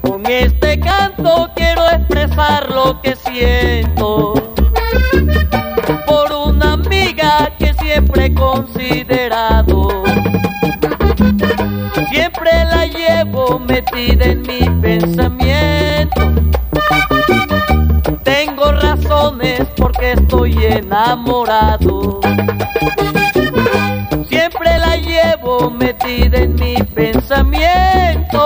Con este canto quiero expresar lo que siento por una amiga que siempre he considerado. Siempre la llevo metida en mi pensamiento. Tengo razones porque estoy enamorado. Metida en mi pensamiento.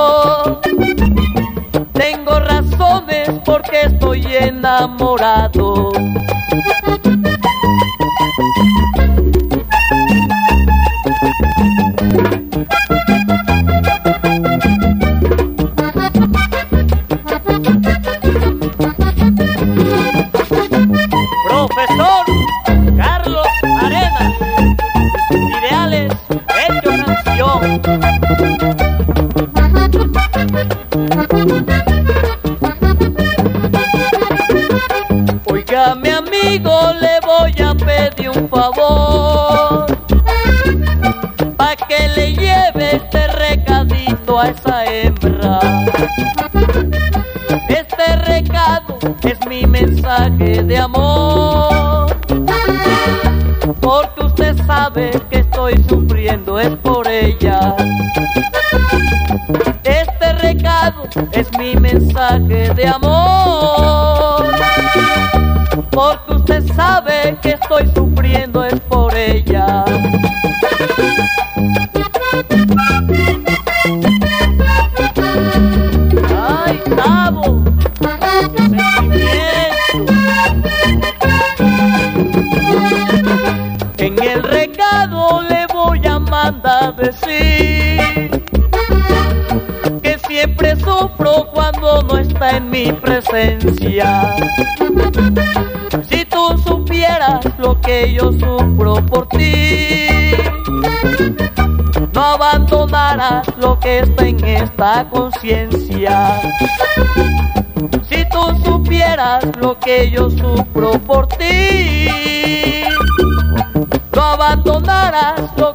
Tengo razones porque estoy enamorado. Profesor Oiga, mi amigo, le voy a pedir un favor. Pa' que le lleve este recadito a esa hembra. Este recado es mi mensaje de amor. Porque usted sabe es por ella. Este recado es mi mensaje de amor. Porque usted sabe que estoy sufriendo es por ella. Voy a mandar decir que siempre sufro cuando no está en mi presencia. Si tú supieras lo que yo sufro por ti, no abandonarás lo que está en esta conciencia. Si tú supieras lo que yo sufro por ti,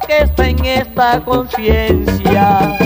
que está en esta conciencia.